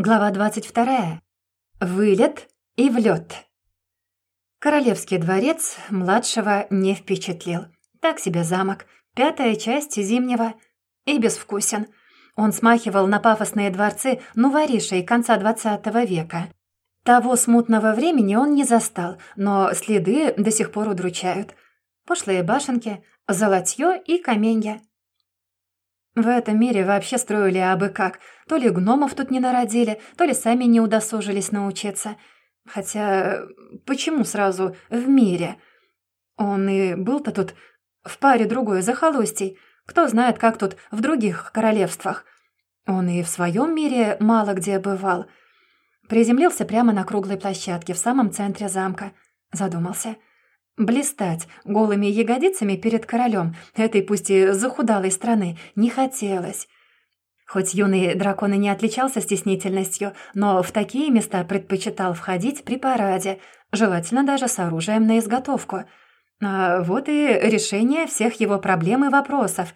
Глава 22. Вылет и влет. Королевский дворец младшего не впечатлил. Так себе замок, пятая часть зимнего и безвкусен. Он смахивал на пафосные дворцы нуворишей конца двадцатого века. Того смутного времени он не застал, но следы до сих пор удручают. Пошлые башенки, золотье и каменья. В этом мире вообще строили абы как. То ли гномов тут не народили, то ли сами не удосужились научиться. Хотя, почему сразу «в мире»? Он и был-то тут в паре другой захолустий. Кто знает, как тут в других королевствах. Он и в своем мире мало где бывал. Приземлился прямо на круглой площадке в самом центре замка. Задумался — Блистать голыми ягодицами перед королем этой пусть и захудалой страны не хотелось. Хоть юный дракон и не отличался стеснительностью, но в такие места предпочитал входить при параде, желательно даже с оружием на изготовку. А вот и решение всех его проблем и вопросов.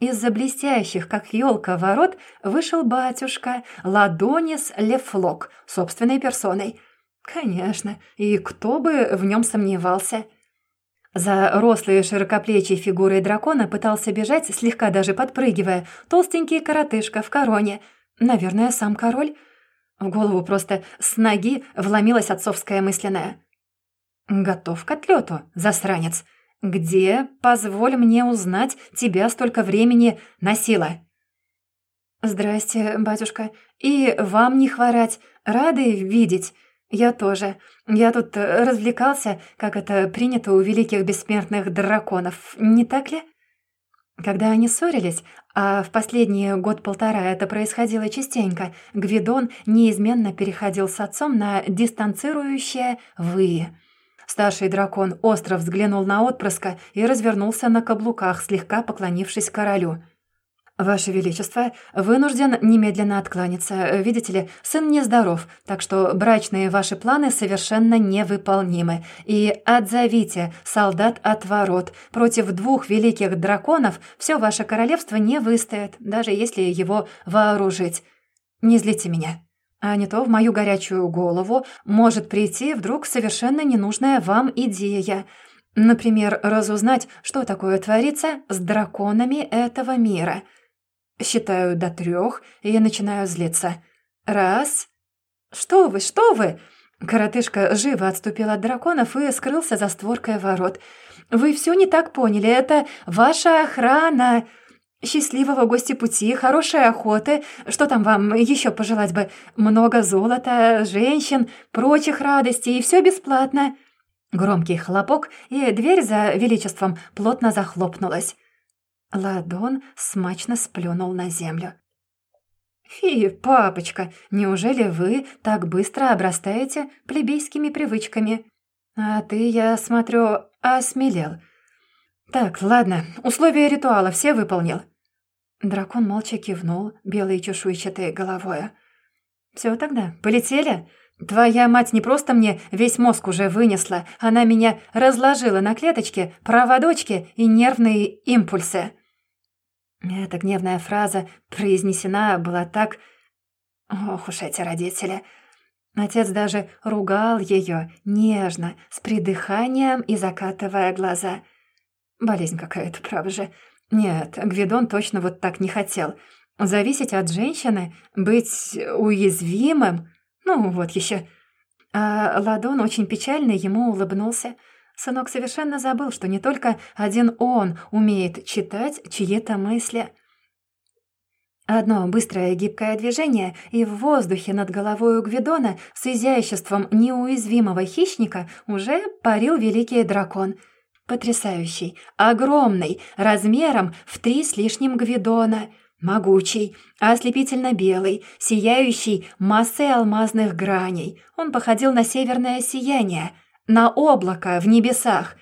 Из-за блестящих, как елка, ворот вышел батюшка Ладонис Лефлок собственной персоной. Конечно, и кто бы в нем сомневался — за рослой широкоплечей фигурой дракона пытался бежать, слегка даже подпрыгивая, толстенький коротышка в короне. Наверное, сам король. В голову просто с ноги вломилась отцовская мысленная. «Готов к отлету, засранец. Где, позволь мне узнать, тебя столько времени носила?» «Здрасте, батюшка. И вам не хворать. Рады видеть. «Я тоже. Я тут э, развлекался, как это принято у великих бессмертных драконов, не так ли?» Когда они ссорились, а в последние год-полтора это происходило частенько, Гвидон неизменно переходил с отцом на дистанцирующее «вы». Старший дракон остро взглянул на отпрыска и развернулся на каблуках, слегка поклонившись королю. «Ваше Величество, вынужден немедленно откланяться. Видите ли, сын нездоров, так что брачные ваши планы совершенно невыполнимы. И отзовите солдат от ворот. Против двух великих драконов все ваше королевство не выстоит, даже если его вооружить. Не злите меня». А не то в мою горячую голову может прийти вдруг совершенно ненужная вам идея. Например, разузнать, что такое творится с драконами этого мира – Считаю до трех, и я начинаю злиться. Раз. Что вы, что вы? Коротышка живо отступил от драконов и скрылся за створкой ворот. «Вы все не так поняли. Это ваша охрана. Счастливого гостя пути, хорошей охоты. Что там вам еще пожелать бы? Много золота, женщин, прочих радостей, и все бесплатно». Громкий хлопок, и дверь за величеством плотно захлопнулась. Ладон смачно сплюнул на землю. «Фи, папочка, неужели вы так быстро обрастаете плебейскими привычками? А ты, я смотрю, осмелел. Так, ладно, условия ритуала все выполнил». Дракон молча кивнул белой чешуйчатой головой. «Все тогда, полетели? Твоя мать не просто мне весь мозг уже вынесла, она меня разложила на клеточки, проводочки и нервные импульсы». Эта гневная фраза произнесена была так... Ох уж эти родители. Отец даже ругал ее нежно, с придыханием и закатывая глаза. Болезнь какая-то, правда же. Нет, Гвидон точно вот так не хотел. Зависеть от женщины, быть уязвимым... Ну, вот еще. А Ладон очень печально ему улыбнулся. Сынок совершенно забыл, что не только один он умеет читать чьи-то мысли. Одно быстрое гибкое движение, и в воздухе над головой у Гвидона с изяществом неуязвимого хищника уже парил великий дракон. Потрясающий, огромный, размером в три с лишним Гвидона — Могучий, ослепительно белый, сияющий массой алмазных граней. Он походил на северное сияние, на облако в небесах.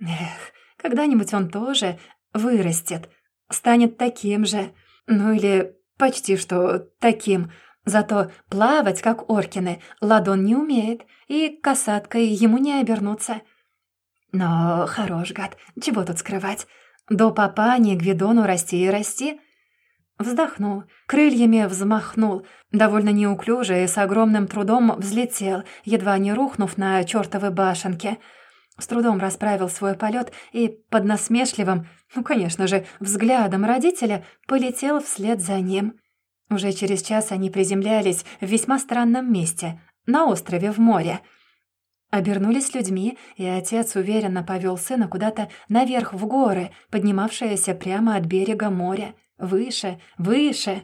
Эх, когда-нибудь он тоже вырастет, станет таким же, ну или почти что таким. Зато плавать, как Оркины, Ладон не умеет, и касаткой ему не обернуться. Но хорош гад, чего тут скрывать? До папани Гвидону расти и расти. Вздохнул, крыльями взмахнул, довольно неуклюже и с огромным трудом взлетел, едва не рухнув на чертовы башенки. С трудом расправил свой полет и под насмешливым, ну, конечно же, взглядом родителя полетел вслед за ним. Уже через час они приземлялись в весьма странном месте, на острове в море. Обернулись людьми, и отец уверенно повел сына куда-то наверх в горы, поднимавшиеся прямо от берега моря. Выше, выше.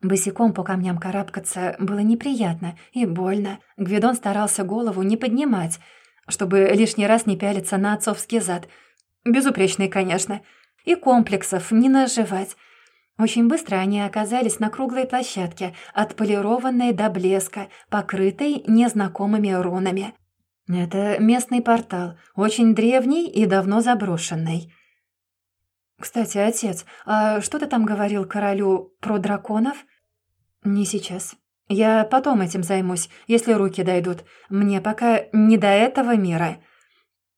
Босиком по камням карабкаться было неприятно и больно. Гвидон старался голову не поднимать, чтобы лишний раз не пялиться на отцовский зад. Безупречный, конечно. И комплексов не наживать. Очень быстро они оказались на круглой площадке, отполированной до блеска, покрытой незнакомыми рунами. Это местный портал, очень древний и давно заброшенный. «Кстати, отец, а что ты там говорил королю про драконов?» «Не сейчас. Я потом этим займусь, если руки дойдут. Мне пока не до этого мира.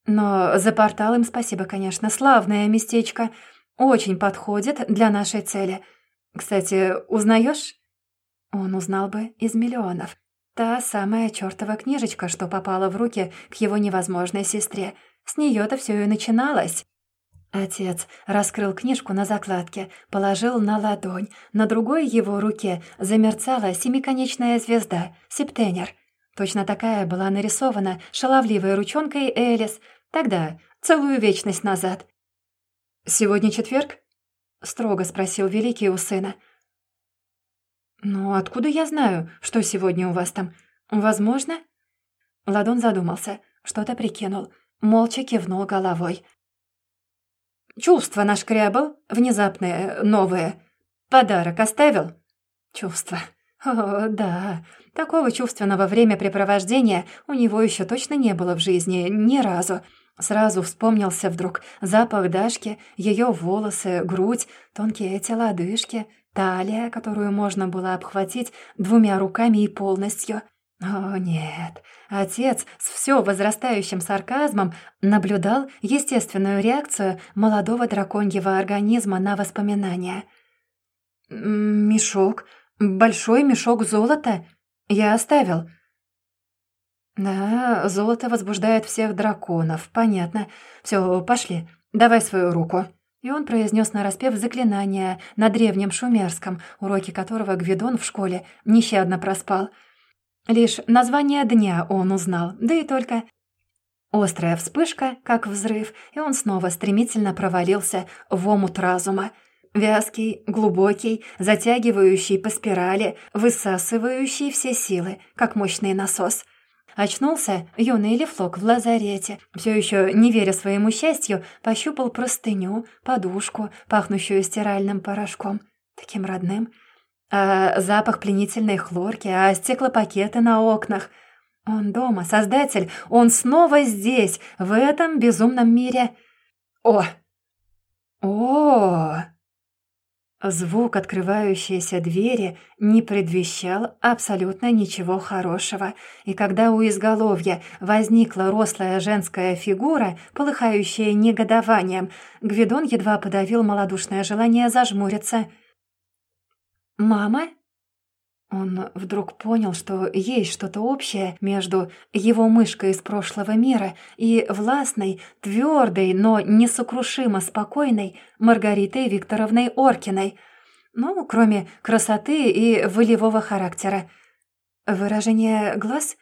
Но за портал им спасибо, конечно. Славное местечко. Очень подходит для нашей цели. Кстати, узнаешь? Он узнал бы из миллионов. Та самая чертова книжечка, что попала в руки к его невозможной сестре. С нее то все и начиналось. Отец раскрыл книжку на закладке, положил на ладонь. На другой его руке замерцала семиконечная звезда, септенер. Точно такая была нарисована шаловливой ручонкой Элис, тогда, целую вечность назад. «Сегодня четверг?» — строго спросил Великий у сына. «Ну, откуда я знаю, что сегодня у вас там? Возможно?» Ладон задумался, что-то прикинул, молча кивнул головой. Чувство нашкрябал, внезапное, новое. Подарок оставил? Чувство. О, да. Такого чувственного времяпрепровождения у него еще точно не было в жизни ни разу. Сразу вспомнился вдруг запах Дашки, ее волосы, грудь, тонкие эти лодыжки, талия, которую можно было обхватить двумя руками и полностью — о, нет. Отец с все возрастающим сарказмом наблюдал естественную реакцию молодого драконьего организма на воспоминания. «Мешок. Большой мешок золота. Я оставил». «Да, золото возбуждает всех драконов, понятно. Все, пошли, давай свою руку». И он произнес нараспев заклинание на древнем шумерском, уроки которого Гвидон в школе нещадно проспал — Лишь название дня он узнал, да и только. Острая вспышка, как взрыв, и он снова стремительно провалился в омут разума. Вязкий, глубокий, затягивающий по спирали, высасывающий все силы, как мощный насос. Очнулся юный Лефлок в лазарете. Все еще, не веря своему счастью, пощупал простыню, подушку, пахнущую стиральным порошком. Таким родным — а запах пленительной хлорки, а стеклопакеты на окнах. Он дома, создатель, он снова здесь, в этом безумном мире. О! О! Звук открывающейся двери не предвещал абсолютно ничего хорошего, и когда у изголовья возникла рослая женская фигура, полыхающая негодованием, Гвидон едва подавил малодушное желание зажмуриться — «Мама?» Он вдруг понял, что есть что-то общее между его мышкой из прошлого мира и властной, твердой, но несокрушимо спокойной Маргаритой Викторовной Оркиной. Ну, кроме красоты и волевого характера. Выражение глаз?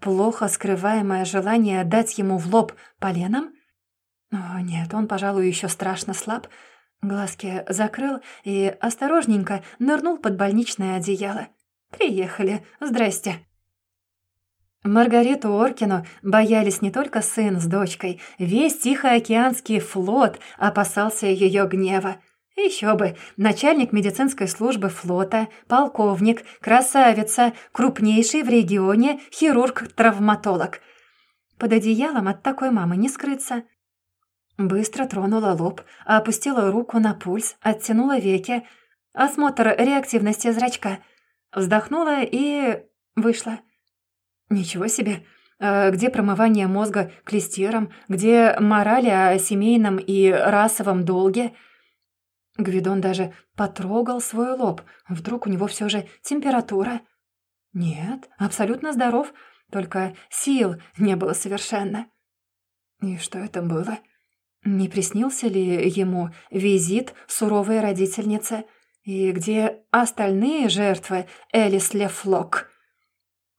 Плохо скрываемое желание дать ему в лоб поленом? О, нет, он, пожалуй, еще страшно слаб — Глазки закрыл и осторожненько нырнул под больничное одеяло. «Приехали. Здрасте». Маргариту Оркину боялись не только сын с дочкой. Весь Тихоокеанский флот опасался ее гнева. Еще бы, начальник медицинской службы флота, полковник, красавица, крупнейший в регионе хирург-травматолог. Под одеялом от такой мамы не скрыться. Быстро тронула лоб, опустила руку на пульс, оттянула веки. Осмотр реактивности зрачка. Вздохнула и... вышла. Ничего себе. А где промывание мозга клестером? Где мораль о семейном и расовом долге? Гвидон даже потрогал свой лоб. Вдруг у него все же температура? Нет, абсолютно здоров, только сил не было совершенно. И что это было? Не приснился ли ему визит суровой родительницы? И где остальные жертвы Элис Лефлок?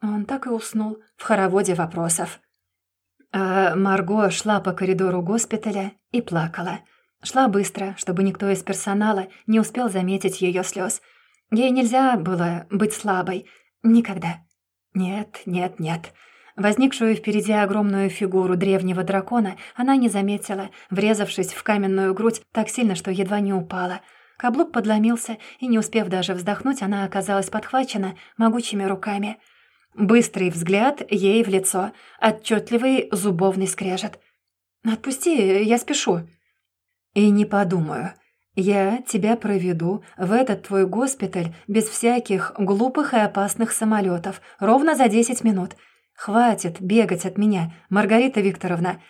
Он так и уснул в хороводе вопросов. А Марго шла по коридору госпиталя и плакала. Шла быстро, чтобы никто из персонала не успел заметить ее слез. Ей нельзя было быть слабой. Никогда. Нет, нет, нет. Возникшую впереди огромную фигуру древнего дракона она не заметила, врезавшись в каменную грудь так сильно, что едва не упала. Каблук подломился, и, не успев даже вздохнуть, она оказалась подхвачена могучими руками. Быстрый взгляд ей в лицо, отчетливый зубовный скрежет. «Отпусти, я спешу». «И не подумаю. Я тебя проведу в этот твой госпиталь без всяких глупых и опасных самолетов ровно за десять минут. «Хватит бегать от меня, Маргарита Викторовна.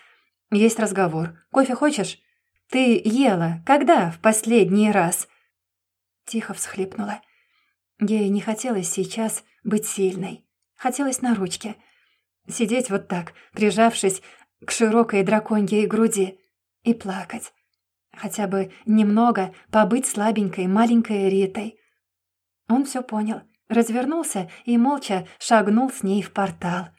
Есть разговор. Кофе хочешь? Ты ела. Когда в последний раз?» Тихо всхлипнула. Ей не хотелось сейчас быть сильной. Хотелось на ручке. Сидеть вот так, прижавшись к широкой драконьей груди, и плакать. Хотя бы немного побыть слабенькой маленькой Ритой. Он все понял, развернулся и молча шагнул с ней в портал.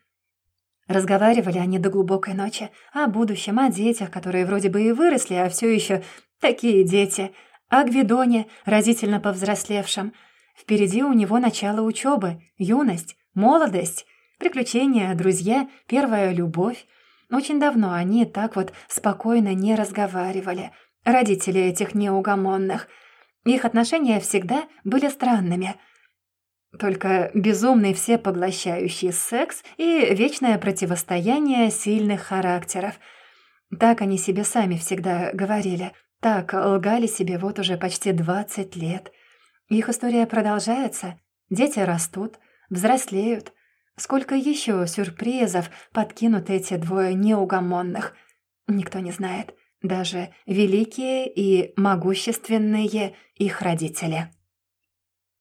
Разговаривали они до глубокой ночи о будущем, о детях, которые вроде бы и выросли, а все еще такие дети, о Гвидоне, разительно повзрослевшем. Впереди у него начало учебы, юность, молодость, приключения, друзья, первая любовь. Очень давно они так вот спокойно не разговаривали, родители этих неугомонных. Их отношения всегда были странными — только безумный всепоглощающий секс и вечное противостояние сильных характеров. Так они себе сами всегда говорили. Так лгали себе вот уже почти 20 лет. Их история продолжается. Дети растут, взрослеют. Сколько еще сюрпризов подкинут эти двое неугомонных, никто не знает. Даже великие и могущественные их родители.